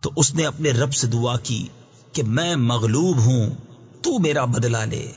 تو اس نے اپنے رب سے دعا کی کہ میں مغلوب ہوں، تو میرا بدلہ لے۔